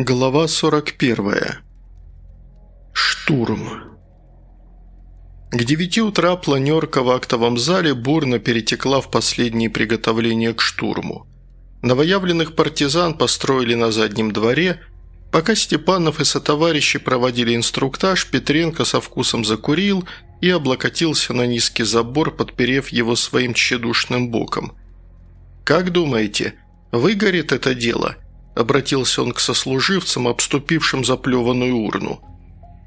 Глава 41. Штурм. К девяти утра планерка в актовом зале бурно перетекла в последние приготовления к штурму. Новоявленных партизан построили на заднем дворе. Пока Степанов и сотоварищи проводили инструктаж, Петренко со вкусом закурил и облокотился на низкий забор, подперев его своим тщедушным боком. «Как думаете, выгорит это дело?» Обратился он к сослуживцам, обступившим заплеванную урну.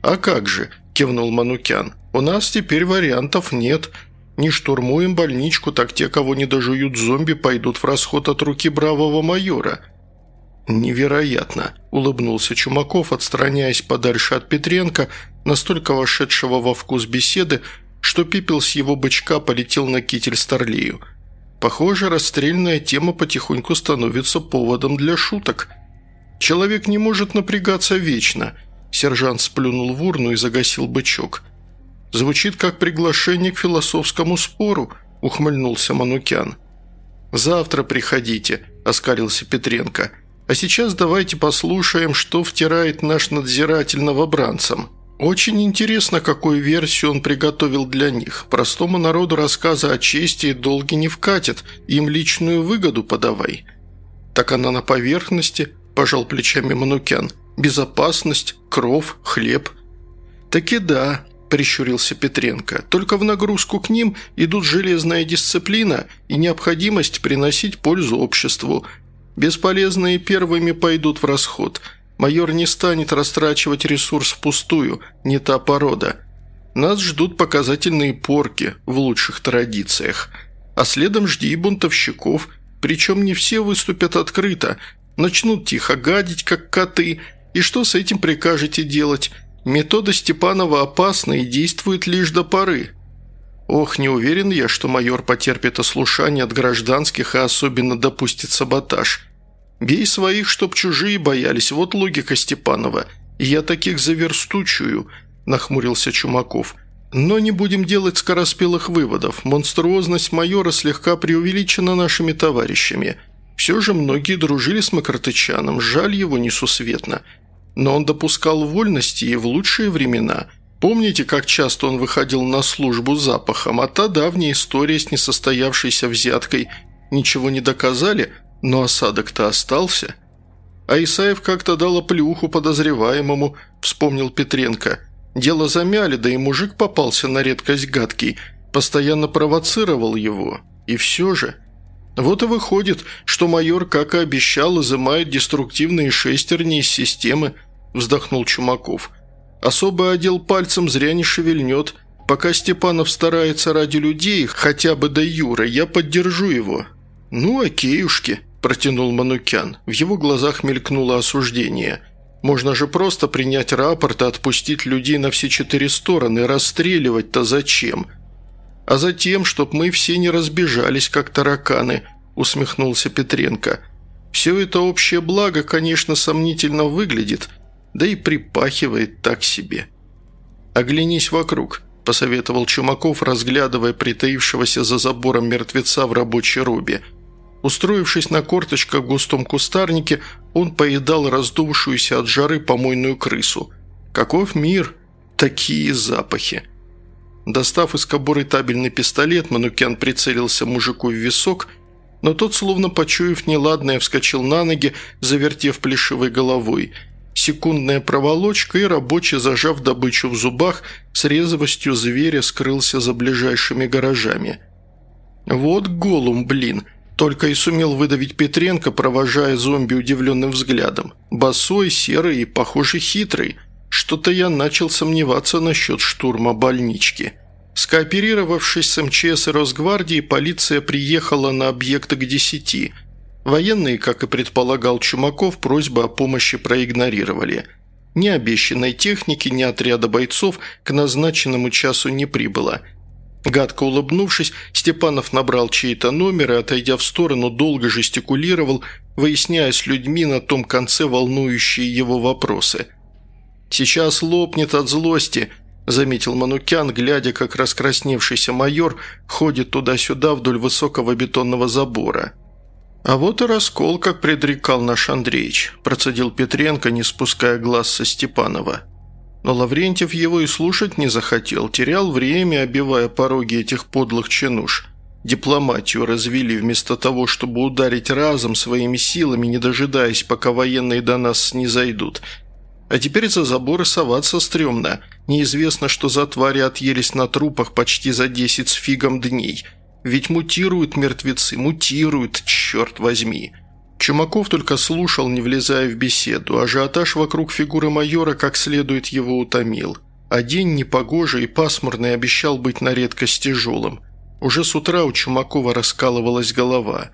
«А как же?» – кивнул Манукян. «У нас теперь вариантов нет. Не штурмуем больничку, так те, кого не дожуют зомби, пойдут в расход от руки бравого майора». «Невероятно!» – улыбнулся Чумаков, отстраняясь подальше от Петренко, настолько вошедшего во вкус беседы, что пепел с его бычка полетел на китель Старлею – Похоже, расстрельная тема потихоньку становится поводом для шуток. Человек не может напрягаться вечно. Сержант сплюнул в урну и загасил бычок. «Звучит как приглашение к философскому спору», – ухмыльнулся Манукян. «Завтра приходите», – оскалился Петренко. «А сейчас давайте послушаем, что втирает наш надзиратель новобранцам». Очень интересно, какую версию он приготовил для них. Простому народу рассказы о чести и долге не вкатят, им личную выгоду подавай. Так она на поверхности, пожал плечами Манукян. Безопасность, кров, хлеб. Так и да, прищурился Петренко. Только в нагрузку к ним идут железная дисциплина и необходимость приносить пользу обществу. Бесполезные первыми пойдут в расход – Майор не станет растрачивать ресурс впустую, не та порода. Нас ждут показательные порки в лучших традициях. А следом жди и бунтовщиков, причем не все выступят открыто, начнут тихо гадить, как коты. И что с этим прикажете делать? Метода Степанова опасна и действует лишь до поры. Ох, не уверен я, что майор потерпит ослушание от гражданских и особенно допустит саботаж. Бей своих, чтоб чужие боялись, вот логика Степанова. Я таких заверстучую», – нахмурился Чумаков. «Но не будем делать скороспелых выводов. Монструозность майора слегка преувеличена нашими товарищами. Все же многие дружили с Макартычаном, жаль его несусветно. Но он допускал вольности и в лучшие времена. Помните, как часто он выходил на службу запахом, а та давняя история с несостоявшейся взяткой ничего не доказали, но осадок-то остался. А Исаев как-то дал оплюху подозреваемому, вспомнил Петренко. Дело замяли, да и мужик попался на редкость гадкий, постоянно провоцировал его. И все же... Вот и выходит, что майор, как и обещал, изымает деструктивные шестерни из системы, вздохнул Чумаков. Особый отдел пальцем зря не шевельнет. Пока Степанов старается ради людей, хотя бы до Юра, я поддержу его. Ну, окейушки. – протянул Манукян. В его глазах мелькнуло осуждение. «Можно же просто принять рапорт и отпустить людей на все четыре стороны. Расстреливать-то зачем?» «А затем, чтоб мы все не разбежались, как тараканы», – усмехнулся Петренко. «Все это общее благо, конечно, сомнительно выглядит, да и припахивает так себе». «Оглянись вокруг», – посоветовал Чумаков, разглядывая притаившегося за забором мертвеца в рабочей робе – Устроившись на корточках в густом кустарнике, он поедал раздувшуюся от жары помойную крысу. Каков мир! Такие запахи! Достав из кобуры табельный пистолет, Манукян прицелился мужику в висок, но тот, словно почуяв неладное, вскочил на ноги, завертев плешивой головой. Секундная проволочка и рабочий, зажав добычу в зубах, с резвостью зверя скрылся за ближайшими гаражами. «Вот голум, блин!» Только и сумел выдавить Петренко, провожая зомби удивленным взглядом. Босой, серый и, похоже, хитрый. Что-то я начал сомневаться насчет штурма больнички. Скооперировавшись с МЧС и Росгвардией, полиция приехала на объект к десяти. Военные, как и предполагал Чумаков, просьбы о помощи проигнорировали. Ни обещанной техники, ни отряда бойцов к назначенному часу не прибыло – Гадко улыбнувшись, Степанов набрал чей-то номер и, отойдя в сторону, долго жестикулировал, выясняя с людьми на том конце волнующие его вопросы. «Сейчас лопнет от злости», – заметил Манукян, глядя, как раскрасневшийся майор ходит туда-сюда вдоль высокого бетонного забора. «А вот и раскол, как предрекал наш Андреич», – процедил Петренко, не спуская глаз со Степанова. Но Лаврентьев его и слушать не захотел, терял время, обивая пороги этих подлых чинуш. Дипломатию развели вместо того, чтобы ударить разом своими силами, не дожидаясь, пока военные до нас не зайдут. А теперь за заборы соваться стрёмно. Неизвестно, что за твари отъелись на трупах почти за десять с фигом дней – ведь мутируют мертвецы, мутируют, черт возьми. Чумаков только слушал, не влезая в беседу. Ажиотаж вокруг фигуры майора как следует его утомил. А день непогожий и пасмурный обещал быть на редкость тяжелым. Уже с утра у Чумакова раскалывалась голова.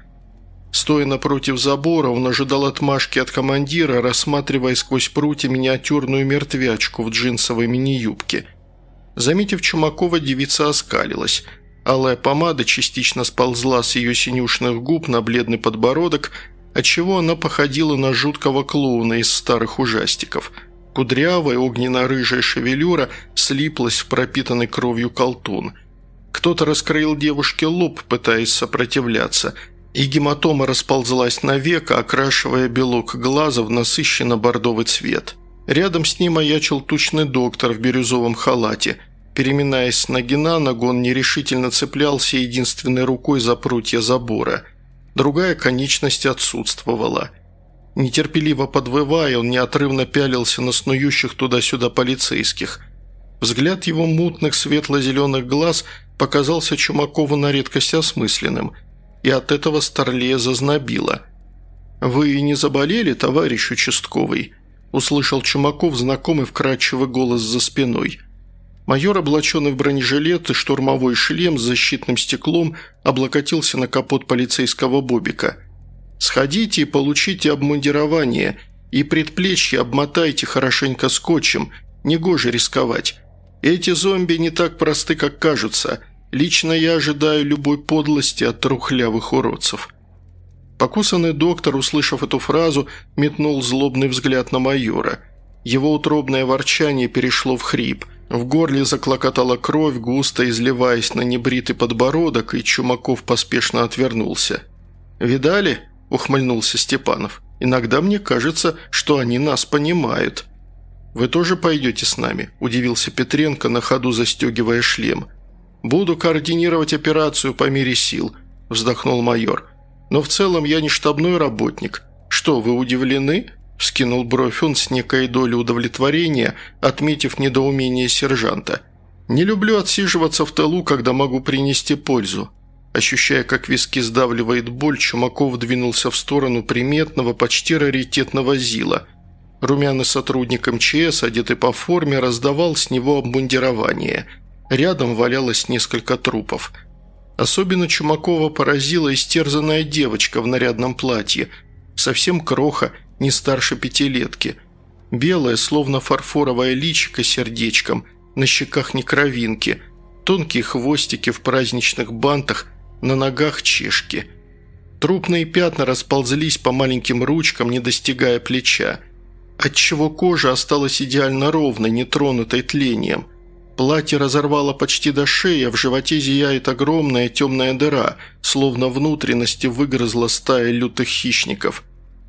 Стоя напротив забора, он ожидал отмашки от командира, рассматривая сквозь прутья миниатюрную мертвячку в джинсовой мини-юбке. Заметив Чумакова, девица оскалилась – Алая помада частично сползла с ее синюшных губ на бледный подбородок, отчего она походила на жуткого клоуна из старых ужастиков. Кудрявая огненно-рыжая шевелюра слиплась в пропитанный кровью колтун. Кто-то раскроил девушке лоб, пытаясь сопротивляться, и гематома расползлась на века, окрашивая белок глаза в насыщенно-бордовый цвет. Рядом с ним маячил тучный доктор в бирюзовом халате – Переминаясь с ноги на ногу, он нерешительно цеплялся единственной рукой за прутья забора. Другая конечность отсутствовала. Нетерпеливо подвывая, он неотрывно пялился на снующих туда-сюда полицейских. Взгляд его мутных светло-зеленых глаз показался Чумакову на редкость осмысленным, и от этого Старлея зазнобило. «Вы не заболели, товарищ участковый?» – услышал Чумаков знакомый вкрадчивый голос за спиной – Майор, облаченный в бронежилет и штурмовой шлем с защитным стеклом, облокотился на капот полицейского бобика. «Сходите и получите обмундирование, и предплечье обмотайте хорошенько скотчем, негоже рисковать. Эти зомби не так просты, как кажутся. Лично я ожидаю любой подлости от трухлявых уродцев». Покусанный доктор, услышав эту фразу, метнул злобный взгляд на майора. Его утробное ворчание перешло в хрип – в горле заклокотала кровь, густо изливаясь на небритый подбородок, и Чумаков поспешно отвернулся. «Видали?» – ухмыльнулся Степанов. «Иногда мне кажется, что они нас понимают». «Вы тоже пойдете с нами?» – удивился Петренко, на ходу застегивая шлем. «Буду координировать операцию по мере сил», – вздохнул майор. «Но в целом я не штабной работник. Что, вы удивлены?» – вскинул бровь он с некой долей удовлетворения, отметив недоумение сержанта. «Не люблю отсиживаться в тылу, когда могу принести пользу». Ощущая, как виски сдавливает боль, Чумаков двинулся в сторону приметного, почти раритетного ЗИЛа. Румяный сотрудник МЧС, одетый по форме, раздавал с него обмундирование. Рядом валялось несколько трупов. Особенно Чумакова поразила истерзанная девочка в нарядном платье. Совсем кроха – не старше пятилетки. Белое, словно фарфоровое личико сердечком, на щеках не кровинки, тонкие хвостики в праздничных бантах, на ногах чешки. Трупные пятна расползлись по маленьким ручкам, не достигая плеча, отчего кожа осталась идеально ровной, нетронутой тлением. Платье разорвало почти до шеи, а в животе зияет огромная темная дыра, словно внутренности выгрызла стая лютых хищников –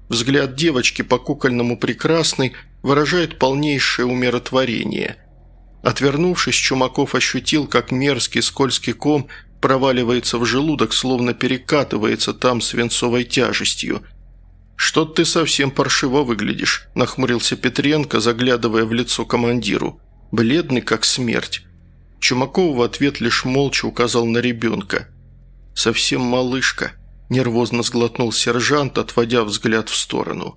Взгляд девочки по кукольному прекрасный выражает полнейшее умиротворение. Отвернувшись, Чумаков ощутил, как мерзкий скользкий ком проваливается в желудок, словно перекатывается там свинцовой тяжестью. «Что ты совсем паршиво выглядишь», – нахмурился Петренко, заглядывая в лицо командиру. «Бледный, как смерть». Чумаков в ответ лишь молча указал на ребенка. «Совсем малышка», – нервозно сглотнул сержант, отводя взгляд в сторону.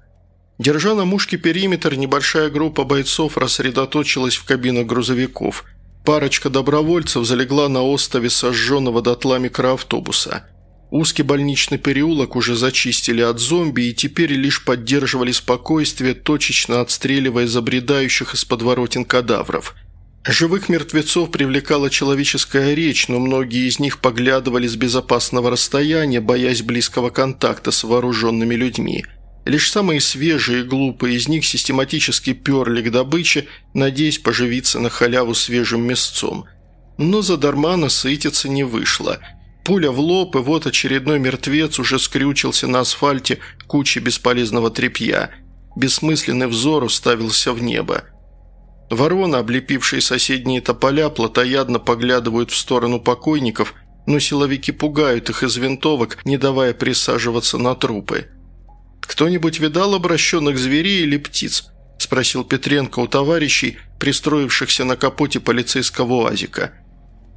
Держа на мушке периметр, небольшая группа бойцов рассредоточилась в кабинах грузовиков. Парочка добровольцев залегла на острове сожженного дотла микроавтобуса. Узкий больничный переулок уже зачистили от зомби и теперь лишь поддерживали спокойствие, точечно отстреливая забредающих из подворотен кадавров – Живых мертвецов привлекала человеческая речь, но многие из них поглядывали с безопасного расстояния, боясь близкого контакта с вооруженными людьми. Лишь самые свежие и глупые из них систематически перли к добыче, надеясь поживиться на халяву свежим мясцом. Но задарма насытиться не вышло. Пуля в лоб, и вот очередной мертвец уже скрючился на асфальте кучи бесполезного тряпья. Бессмысленный взор уставился в небо. Вороны, облепившие соседние тополя, плотоядно поглядывают в сторону покойников, но силовики пугают их из винтовок, не давая присаживаться на трупы. «Кто-нибудь видал обращенных зверей или птиц?» – спросил Петренко у товарищей, пристроившихся на капоте полицейского УАЗика.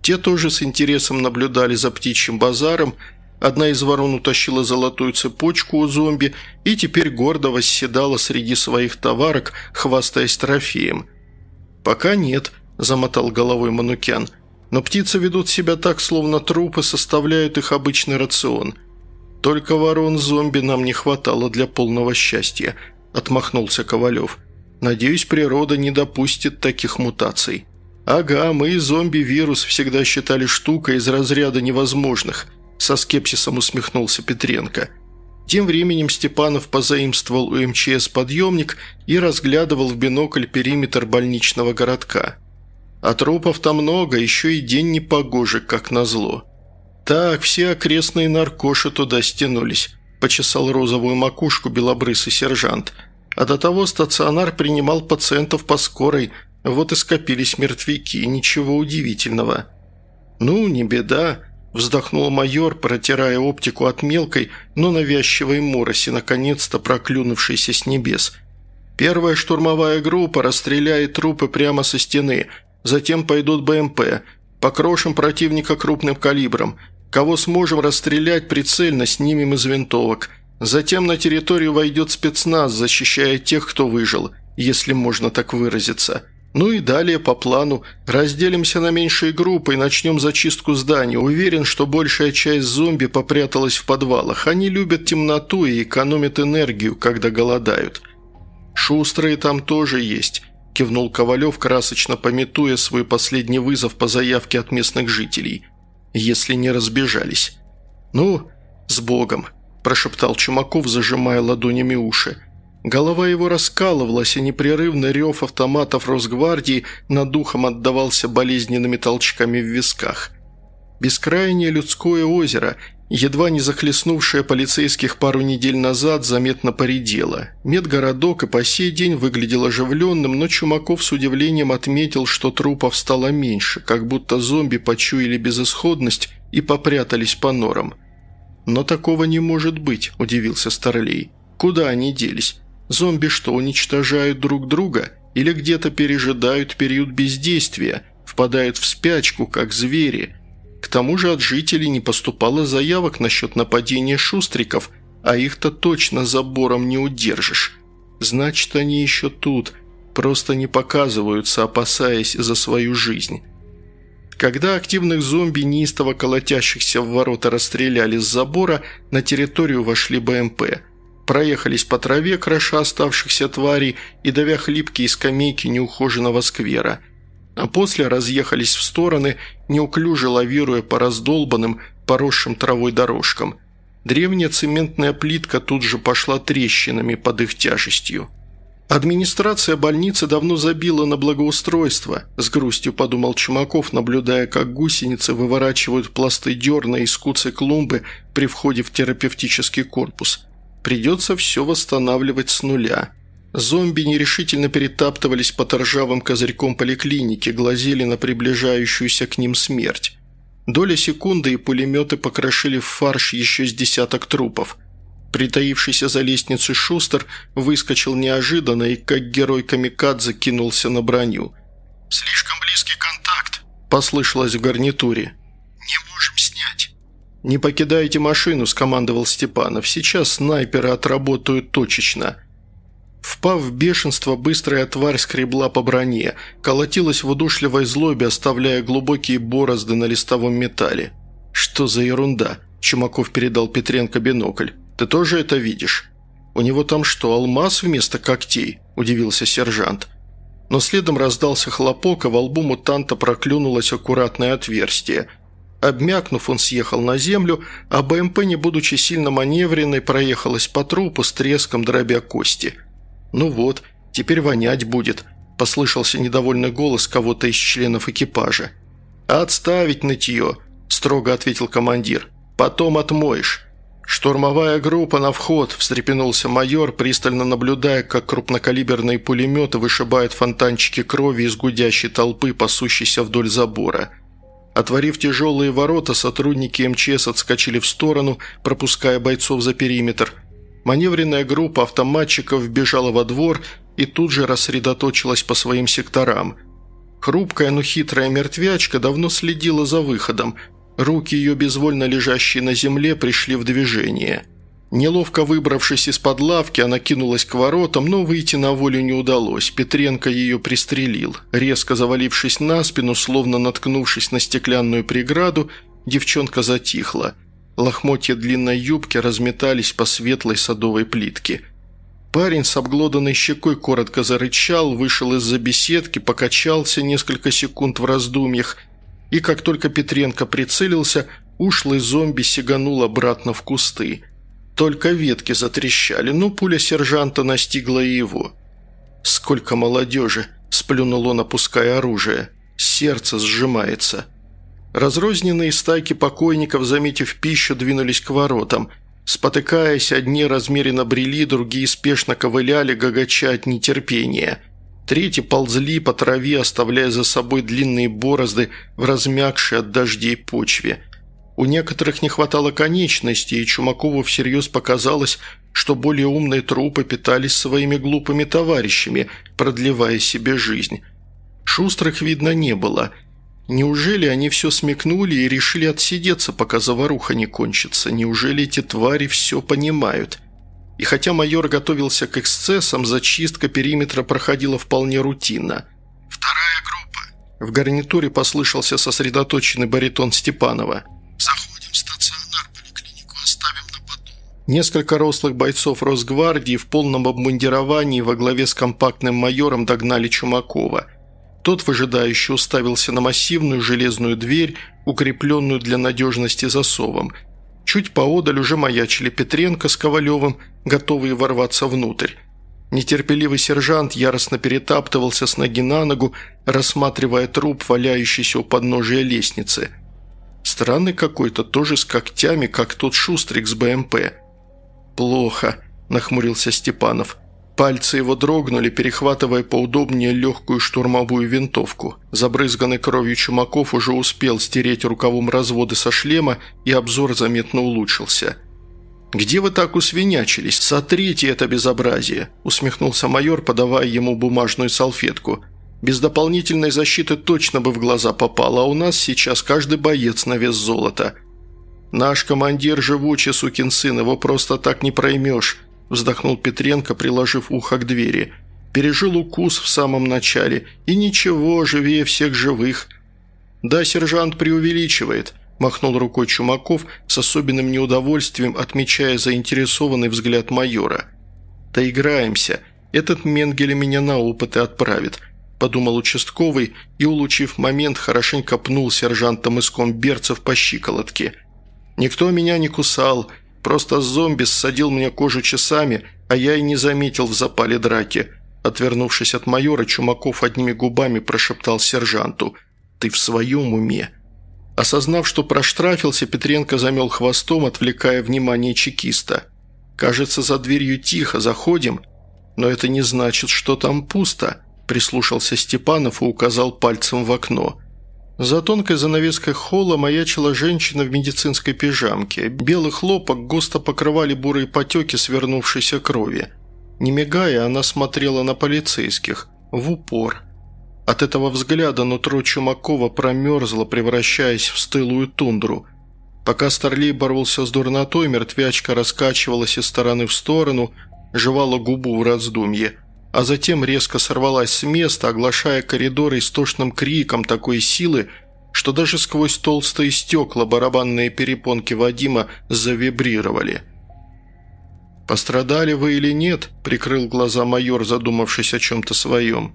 Те тоже с интересом наблюдали за птичьим базаром, одна из ворон утащила золотую цепочку у зомби и теперь гордо восседала среди своих товарок, хвастаясь трофеем. «Пока нет», – замотал головой Манукян, – «но птицы ведут себя так, словно трупы составляют их обычный рацион. Только ворон-зомби нам не хватало для полного счастья», – отмахнулся Ковалев. «Надеюсь, природа не допустит таких мутаций». «Ага, мы и зомби-вирус всегда считали штукой из разряда невозможных», – со скепсисом усмехнулся Петренко. Тем временем Степанов позаимствовал у МЧС подъемник и разглядывал в бинокль периметр больничного городка. А трупов там много, еще и день непогожий, как назло. «Так, все окрестные наркоши туда стянулись», – почесал розовую макушку белобрысый сержант. «А до того стационар принимал пациентов по скорой, вот и скопились мертвяки, ничего удивительного. «Ну, не беда», – вздохнул майор, протирая оптику от мелкой, но навязчивой мороси, наконец-то проклюнувшейся с небес. «Первая штурмовая группа расстреляет трупы прямо со стены, затем пойдут БМП, покрошим противника крупным калибром. Кого сможем расстрелять прицельно, снимем из винтовок. Затем на территорию войдет спецназ, защищая тех, кто выжил, если можно так выразиться». Ну и далее по плану. Разделимся на меньшие группы и начнем зачистку зданий. Уверен, что большая часть зомби попряталась в подвалах. Они любят темноту и экономят энергию, когда голодают. Шустрые там тоже есть», – кивнул Ковалев, красочно пометуя свой последний вызов по заявке от местных жителей. «Если не разбежались». «Ну, с Богом», – прошептал Чумаков, зажимая ладонями уши. Голова его раскалывалась, и непрерывный рев автоматов Росгвардии над духом отдавался болезненными толчками в висках. Бескрайнее людское озеро, едва не захлестнувшее полицейских пару недель назад, заметно поредело. Медгородок и по сей день выглядел оживленным, но Чумаков с удивлением отметил, что трупов стало меньше, как будто зомби почуяли безысходность и попрятались по норам. «Но такого не может быть», – удивился Старлей. «Куда они делись? Зомби что, уничтожают друг друга? Или где-то пережидают период бездействия, впадают в спячку, как звери? К тому же от жителей не поступало заявок насчет нападения шустриков, а их-то точно забором не удержишь. Значит, они еще тут, просто не показываются, опасаясь за свою жизнь. Когда активных зомби, неистово колотящихся в ворота, расстреляли с забора, на территорию вошли БМП – проехались по траве, кроша оставшихся тварей и давя хлипкие скамейки неухоженного сквера. А после разъехались в стороны, неуклюже лавируя по раздолбанным, поросшим травой дорожкам. Древняя цементная плитка тут же пошла трещинами под их тяжестью. «Администрация больницы давно забила на благоустройство», – с грустью подумал Чумаков, наблюдая, как гусеницы выворачивают пласты дерна из куцы клумбы при входе в терапевтический корпус – Придется все восстанавливать с нуля. Зомби нерешительно перетаптывались по торжавым козырьком поликлиники, глазели на приближающуюся к ним смерть. Доля секунды и пулеметы покрошили в фарш еще с десяток трупов. Притаившийся за лестницей Шустер выскочил неожиданно и, как герой камикадзе, кинулся на броню. «Слишком близкий контакт», – послышалось в гарнитуре. «Не можем снять». «Не покидайте машину», – скомандовал Степанов. «Сейчас снайперы отработают точечно». Впав в бешенство, быстрая тварь скребла по броне, колотилась в удушливой злобе, оставляя глубокие борозды на листовом металле. «Что за ерунда?» – Чумаков передал Петренко бинокль. «Ты тоже это видишь?» «У него там что, алмаз вместо когтей?» – удивился сержант. Но следом раздался хлопок, а во лбу мутанта проклюнулось аккуратное отверстие – Обмякнув, он съехал на землю, а БМП, не будучи сильно маневренной, проехалась по трупу с треском дробя кости. «Ну вот, теперь вонять будет», – послышался недовольный голос кого-то из членов экипажа. «Отставить нытье», – строго ответил командир. «Потом отмоешь». «Штурмовая группа на вход», – встрепенулся майор, пристально наблюдая, как крупнокалиберные пулеметы вышибают фонтанчики крови из гудящей толпы, пасущейся вдоль забора. Отворив тяжелые ворота, сотрудники МЧС отскочили в сторону, пропуская бойцов за периметр. Маневренная группа автоматчиков бежала во двор и тут же рассредоточилась по своим секторам. Хрупкая, но хитрая мертвячка давно следила за выходом – Руки ее, безвольно лежащие на земле, пришли в движение. Неловко выбравшись из-под лавки, она кинулась к воротам, но выйти на волю не удалось. Петренко ее пристрелил. Резко завалившись на спину, словно наткнувшись на стеклянную преграду, девчонка затихла. Лохмотья длинной юбки разметались по светлой садовой плитке. Парень с обглоданной щекой коротко зарычал, вышел из-за беседки, покачался несколько секунд в раздумьях – и как только Петренко прицелился, ушлый зомби сиганул обратно в кусты. Только ветки затрещали, но пуля сержанта настигла и его. «Сколько молодежи!» – сплюнул он, опуская оружие. Сердце сжимается. Разрозненные стайки покойников, заметив пищу, двинулись к воротам. Спотыкаясь, одни размеренно брели, другие спешно ковыляли, гагача от нетерпения – Третьи ползли по траве, оставляя за собой длинные борозды в размягшей от дождей почве. У некоторых не хватало конечностей, и Чумакову всерьез показалось, что более умные трупы питались своими глупыми товарищами, продлевая себе жизнь. Шустрых видно не было. Неужели они все смекнули и решили отсидеться, пока заваруха не кончится? Неужели эти твари все понимают?» И хотя майор готовился к эксцессам, зачистка периметра проходила вполне рутинно. «Вторая группа». В гарнитуре послышался сосредоточенный баритон Степанова. «Заходим в стационар, поликлинику оставим на потом». Несколько рослых бойцов Росгвардии в полном обмундировании во главе с компактным майором догнали Чумакова. Тот выжидающе уставился на массивную железную дверь, укрепленную для надежности засовом – Чуть поодаль уже маячили Петренко с Ковалевым, готовые ворваться внутрь. Нетерпеливый сержант яростно перетаптывался с ноги на ногу, рассматривая труп, валяющийся у подножия лестницы. Странный какой-то, тоже с когтями, как тот шустрик с БМП. «Плохо», – нахмурился Степанов. Пальцы его дрогнули, перехватывая поудобнее легкую штурмовую винтовку. Забрызганный кровью Чумаков уже успел стереть рукавом разводы со шлема, и обзор заметно улучшился. «Где вы так усвинячились? Сотрите это безобразие!» – усмехнулся майор, подавая ему бумажную салфетку. «Без дополнительной защиты точно бы в глаза попало, а у нас сейчас каждый боец на вес золота. Наш командир живучий, сукин сын, его просто так не проймешь» вздохнул Петренко, приложив ухо к двери. «Пережил укус в самом начале. И ничего, живее всех живых». «Да, сержант преувеличивает», – махнул рукой Чумаков с особенным неудовольствием, отмечая заинтересованный взгляд майора. «Доиграемся. Этот Менгель меня на опыты отправит», – подумал участковый и, улучив момент, хорошенько пнул сержанта мыском берцев по щиколотке. «Никто меня не кусал», – Просто зомби ссадил мне кожу часами, а я и не заметил в запале драки. Отвернувшись от майора, Чумаков одними губами прошептал сержанту «Ты в своем уме?» Осознав, что проштрафился, Петренко замел хвостом, отвлекая внимание чекиста. «Кажется, за дверью тихо, заходим?» «Но это не значит, что там пусто», – прислушался Степанов и указал пальцем в окно. За тонкой занавеской холла маячила женщина в медицинской пижамке. Белый хлопок густо покрывали бурые потеки свернувшейся крови. Не мигая, она смотрела на полицейских. В упор. От этого взгляда нутро Чумакова промерзло, превращаясь в стылую тундру. Пока Старлей боролся с дурнотой, мертвячка раскачивалась из стороны в сторону, жевала губу в раздумье – а затем резко сорвалась с места, оглашая коридор истошным криком такой силы, что даже сквозь толстые стекла барабанные перепонки Вадима завибрировали. «Пострадали вы или нет?» – прикрыл глаза майор, задумавшись о чем-то своем.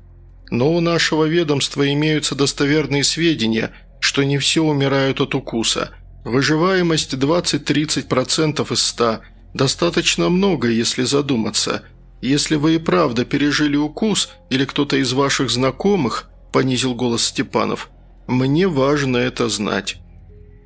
«Но у нашего ведомства имеются достоверные сведения, что не все умирают от укуса. Выживаемость 20-30% из 100. Достаточно много, если задуматься». «Если вы и правда пережили укус, или кто-то из ваших знакомых», – понизил голос Степанов, – «мне важно это знать».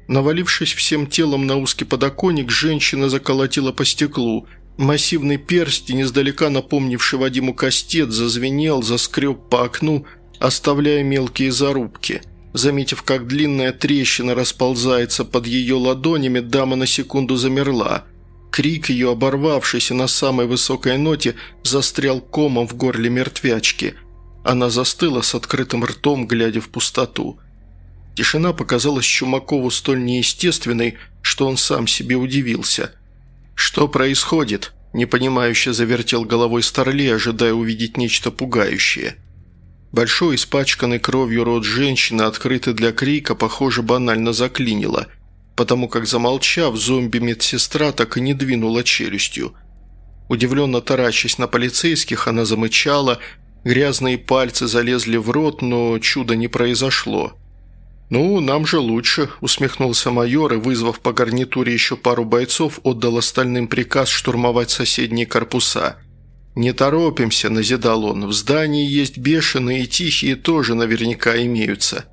Навалившись всем телом на узкий подоконник, женщина заколотила по стеклу. Массивный перстень, издалека напомнивший Вадиму кастет, зазвенел, заскреб по окну, оставляя мелкие зарубки. Заметив, как длинная трещина расползается под ее ладонями, дама на секунду замерла. Крик ее, оборвавшийся на самой высокой ноте, застрял комом в горле мертвячки. Она застыла с открытым ртом, глядя в пустоту. Тишина показалась Чумакову столь неестественной, что он сам себе удивился. «Что происходит?» – непонимающе завертел головой Старли, ожидая увидеть нечто пугающее. Большой, испачканный кровью рот женщины, открытый для крика, похоже, банально заклинило, потому как, замолчав, зомби-медсестра так и не двинула челюстью. Удивленно таращась на полицейских, она замычала, грязные пальцы залезли в рот, но чуда не произошло. «Ну, нам же лучше», – усмехнулся майор и, вызвав по гарнитуре еще пару бойцов, отдал остальным приказ штурмовать соседние корпуса. «Не торопимся», – назидал он, – «в здании есть бешеные и тихие тоже наверняка имеются».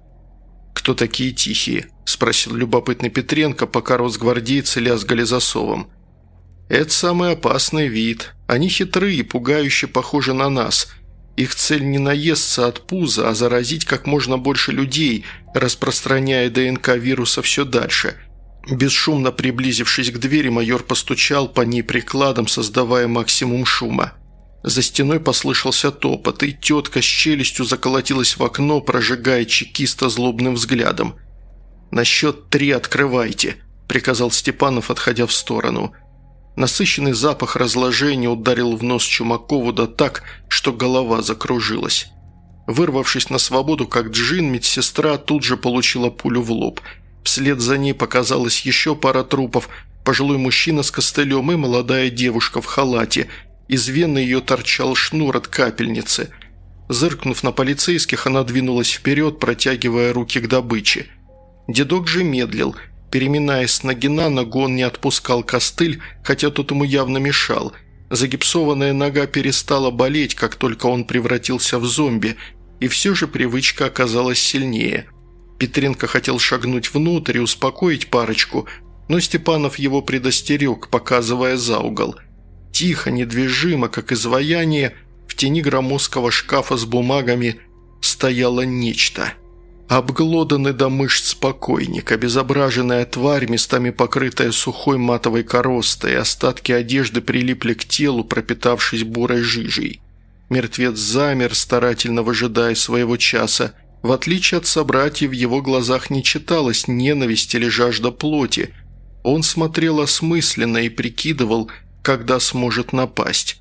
«Кто такие тихие?» – спросил любопытный Петренко, пока росгвардейцы лязгали засовом. «Это самый опасный вид. Они хитрые и пугающе похожи на нас». Их цель не наесться от пуза, а заразить как можно больше людей, распространяя ДНК вируса все дальше. Бесшумно приблизившись к двери, майор постучал по ней прикладом, создавая максимум шума. За стеной послышался топот, и тетка с челюстью заколотилась в окно, прожигая чекиста злобным взглядом. «На счет три открывайте», – приказал Степанов, отходя в сторону – Насыщенный запах разложения ударил в нос Чумакову да так, что голова закружилась. Вырвавшись на свободу, как джин, медсестра тут же получила пулю в лоб. Вслед за ней показалась еще пара трупов, пожилой мужчина с костылем и молодая девушка в халате. Из вены ее торчал шнур от капельницы. Зыркнув на полицейских, она двинулась вперед, протягивая руки к добыче. Дедок же медлил – Переминаясь с ноги на ногу, он не отпускал костыль, хотя тот ему явно мешал. Загипсованная нога перестала болеть, как только он превратился в зомби, и все же привычка оказалась сильнее. Петренко хотел шагнуть внутрь и успокоить парочку, но Степанов его предостерег, показывая за угол. Тихо, недвижимо, как изваяние, в тени громоздкого шкафа с бумагами стояло нечто – Обглоданный до мышц покойник, обезображенная тварь, местами покрытая сухой матовой коростой, остатки одежды прилипли к телу, пропитавшись бурой жижей. Мертвец замер, старательно выжидая своего часа. В отличие от собратьев, в его глазах не читалось ненависть или жажда плоти. Он смотрел осмысленно и прикидывал, когда сможет напасть.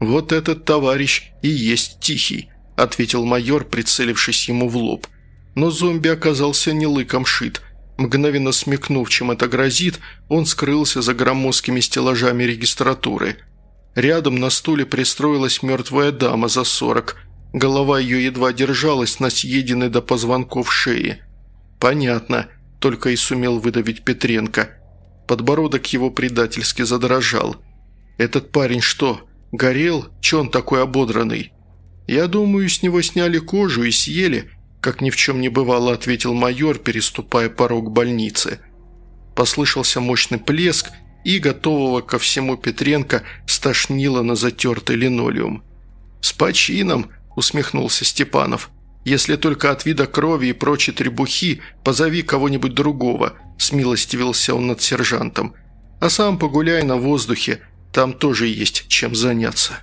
«Вот этот товарищ и есть Тихий», – ответил майор, прицелившись ему в лоб – но зомби оказался не лыком шит. Мгновенно смекнув, чем это грозит, он скрылся за громоздкими стеллажами регистратуры. Рядом на стуле пристроилась мертвая дама за сорок. Голова ее едва держалась на съеденной до позвонков шее. «Понятно», – только и сумел выдавить Петренко. Подбородок его предательски задрожал. «Этот парень что, горел? Че он такой ободранный?» «Я думаю, с него сняли кожу и съели», как ни в чем не бывало, ответил майор, переступая порог больницы. Послышался мощный плеск, и готового ко всему Петренко стошнило на затертый линолеум. «С почином!» – усмехнулся Степанов. «Если только от вида крови и прочей требухи, позови кого-нибудь другого», – смилостивился он над сержантом. «А сам погуляй на воздухе, там тоже есть чем заняться».